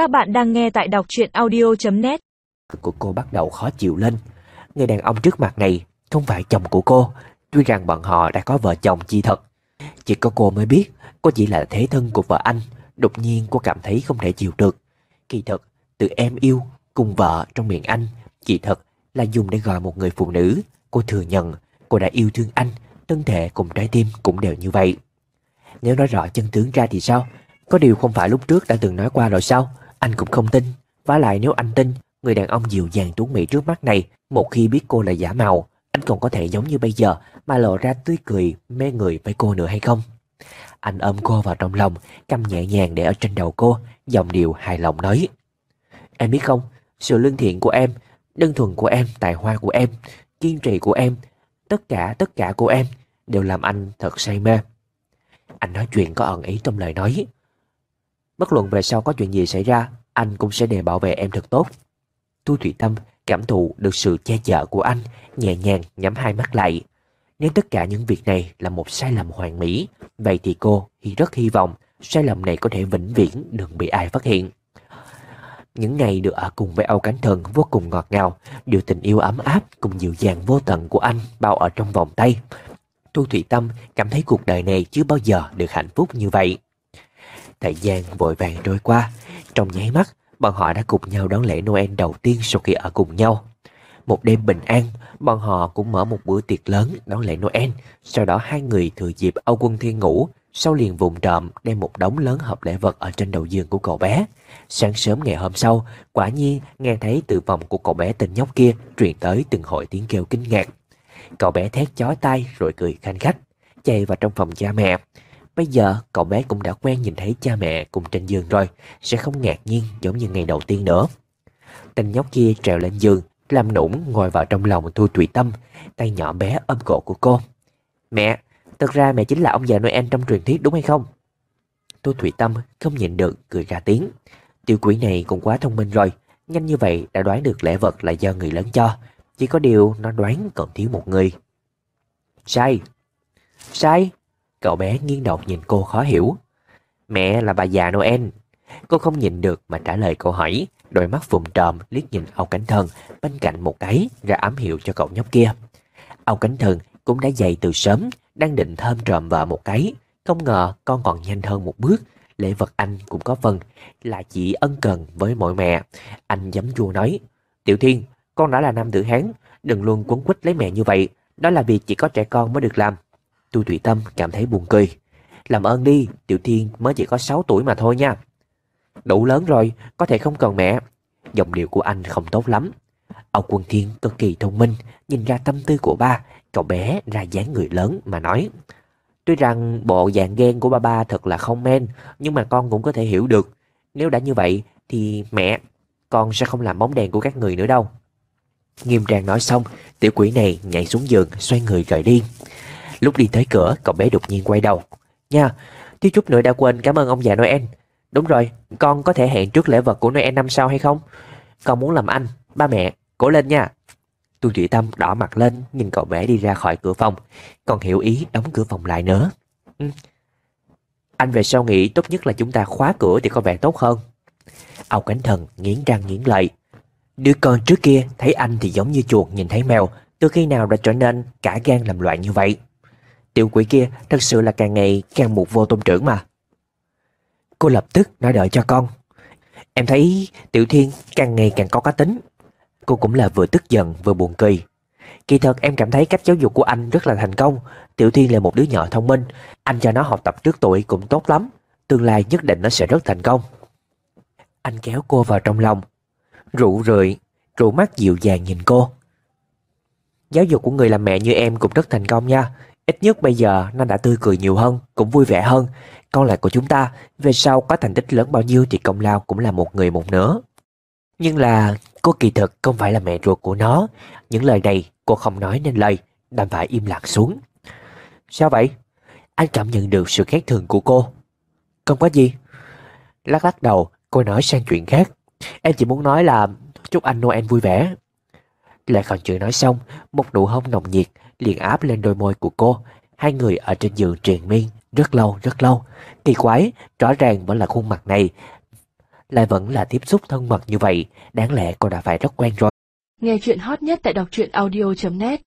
Các bạn đang nghe tại đọc truyện audio.net của cô bắt đầu khó chịu lên. Người đàn ông trước mặt này không phải chồng của cô, tuy rằng bọn họ đã có vợ chồng chi thật. Chỉ có cô mới biết cô chỉ là thế thân của vợ anh, đột nhiên cô cảm thấy không thể chịu được. Kỳ thật, từ em yêu cùng vợ trong miệng anh, chỉ thật là dùng để gọi một người phụ nữ. Cô thừa nhận cô đã yêu thương anh, thân thể cùng trái tim cũng đều như vậy. Nếu nói rõ chân tướng ra thì sao? Có điều không phải lúc trước đã từng nói qua rồi sao? Anh cũng không tin. Và lại nếu anh tin, người đàn ông dịu dàng tuấn mỹ trước mắt này, một khi biết cô là giả mạo, anh còn có thể giống như bây giờ mà lộ ra tươi cười mê người với cô nữa hay không? Anh ôm cô vào trong lòng, cầm nhẹ nhàng để ở trên đầu cô, giọng điệu hài lòng nói. Em biết không, sự lương thiện của em, đơn thuần của em, tài hoa của em, kiên trì của em, tất cả tất cả của em đều làm anh thật say mê. Anh nói chuyện có ẩn ý trong lời nói. Bất luận về sau có chuyện gì xảy ra, anh cũng sẽ để bảo vệ em thật tốt. Tu Thủy Tâm cảm thụ được sự che chở của anh, nhẹ nhàng nhắm hai mắt lại. Nếu tất cả những việc này là một sai lầm hoàn mỹ, vậy thì cô thì rất hy vọng sai lầm này có thể vĩnh viễn đừng bị ai phát hiện. Những ngày được ở cùng với Âu Cánh Thần vô cùng ngọt ngào, điều tình yêu ấm áp cùng dịu dàng vô tận của anh bao ở trong vòng tay. Thu Thủy Tâm cảm thấy cuộc đời này chưa bao giờ được hạnh phúc như vậy. Thời gian vội vàng trôi qua, trong nháy mắt, bọn họ đã cùng nhau đón lễ Noel đầu tiên sau khi ở cùng nhau. Một đêm bình an, bọn họ cũng mở một bữa tiệc lớn đón lễ Noel. Sau đó hai người thừa dịp Âu Quân Thiên ngủ, sau liền vùng trộm đem một đống lớn hộp lễ vật ở trên đầu giường của cậu bé. Sáng sớm ngày hôm sau, quả nhiên nghe thấy từ phòng của cậu bé tên nhóc kia truyền tới từng hội tiếng kêu kinh ngạc. Cậu bé thét chói tai rồi cười khanh khách, chạy vào trong phòng cha mẹ. Bây giờ cậu bé cũng đã quen nhìn thấy cha mẹ cùng trên giường rồi, sẽ không ngạc nhiên giống như ngày đầu tiên nữa. Tên nhóc kia trèo lên giường, làm nũng ngồi vào trong lòng Thu Thủy Tâm, tay nhỏ bé ôm cổ của cô. Mẹ, thật ra mẹ chính là ông già Noel trong truyền thuyết đúng hay không? Thu Thủy Tâm không nhịn được cười ra tiếng. Tiểu quỷ này cũng quá thông minh rồi, nhanh như vậy đã đoán được lễ vật là do người lớn cho. Chỉ có điều nó đoán còn thiếu một người. Sai. Sai. Cậu bé nghiêng đầu nhìn cô khó hiểu. Mẹ là bà già Noel. Cô không nhìn được mà trả lời câu hỏi. Đôi mắt vùng tròm liếc nhìn Âu Cánh Thần bên cạnh một cái ra ám hiệu cho cậu nhóc kia. Âu Cánh Thần cũng đã dậy từ sớm, đang định thơm trộm vợ một cái. Không ngờ con còn nhanh hơn một bước. Lễ vật anh cũng có phần là chỉ ân cần với mọi mẹ. Anh giấm chua nói, Tiểu Thiên, con đã là nam tử Hán, đừng luôn quấn quýt lấy mẹ như vậy. Đó là việc chỉ có trẻ con mới được làm tôi Thủy Tâm cảm thấy buồn cười. Làm ơn đi, Tiểu Thiên mới chỉ có 6 tuổi mà thôi nha. Đủ lớn rồi, có thể không cần mẹ. Giọng điệu của anh không tốt lắm. Ông Quân Thiên cực kỳ thông minh, nhìn ra tâm tư của ba, cậu bé ra dáng người lớn mà nói. Tuy rằng bộ dạng ghen của ba ba thật là không men, nhưng mà con cũng có thể hiểu được. Nếu đã như vậy thì mẹ, con sẽ không làm bóng đèn của các người nữa đâu. Nghiêm trang nói xong, tiểu quỷ này nhảy xuống giường, xoay người rời đi. Lúc đi tới cửa, cậu bé đột nhiên quay đầu. Nha, thiếu chút nữa đã quên cảm ơn ông già Noel. Đúng rồi, con có thể hẹn trước lễ vật của Noel năm sau hay không? Con muốn làm anh, ba mẹ, cố lên nha. Tu Thủy Tâm đỏ mặt lên nhìn cậu bé đi ra khỏi cửa phòng, còn hiểu ý đóng cửa phòng lại nữa. Ừ. Anh về sau nghĩ tốt nhất là chúng ta khóa cửa thì có vẻ tốt hơn. Âu Cánh Thần nghiến răng nghiến lợi. Đứa con trước kia thấy anh thì giống như chuột nhìn thấy mèo, từ khi nào đã trở nên cả gan làm loạn như vậy. Tiểu quỷ kia thật sự là càng ngày càng một vô tôn trưởng mà. Cô lập tức nói đợi cho con. Em thấy Tiểu Thiên càng ngày càng có cá tính. Cô cũng là vừa tức giận vừa buồn cười. Kỳ thật em cảm thấy cách giáo dục của anh rất là thành công. Tiểu Thiên là một đứa nhỏ thông minh. Anh cho nó học tập trước tuổi cũng tốt lắm. Tương lai nhất định nó sẽ rất thành công. Anh kéo cô vào trong lòng. Rụ rượi, rụ mắt dịu dàng nhìn cô. Giáo dục của người làm mẹ như em cũng rất thành công nha. Ít nhất bây giờ nó đã tươi cười nhiều hơn, cũng vui vẻ hơn. Con lại của chúng ta, về sau có thành tích lớn bao nhiêu thì công lao cũng là một người một nửa. Nhưng là cô kỳ thực không phải là mẹ ruột của nó. Những lời này cô không nói nên lời, đành phải im lặng xuống. Sao vậy? Anh cảm nhận được sự khác thường của cô. Không có gì. Lắc lắc đầu, cô nói sang chuyện khác. Em chỉ muốn nói là chúc anh Noel vui vẻ. Lại còn chưa nói xong, một nụ hôn nồng nhiệt liền áp lên đôi môi của cô. Hai người ở trên giường triền miên rất lâu rất lâu. Kỳ quái, rõ ràng vẫn là khuôn mặt này. lại vẫn là tiếp xúc thân mật như vậy, đáng lẽ cô đã phải rất quen rồi. Nghe chuyện hot nhất tại đọc truyện audio.net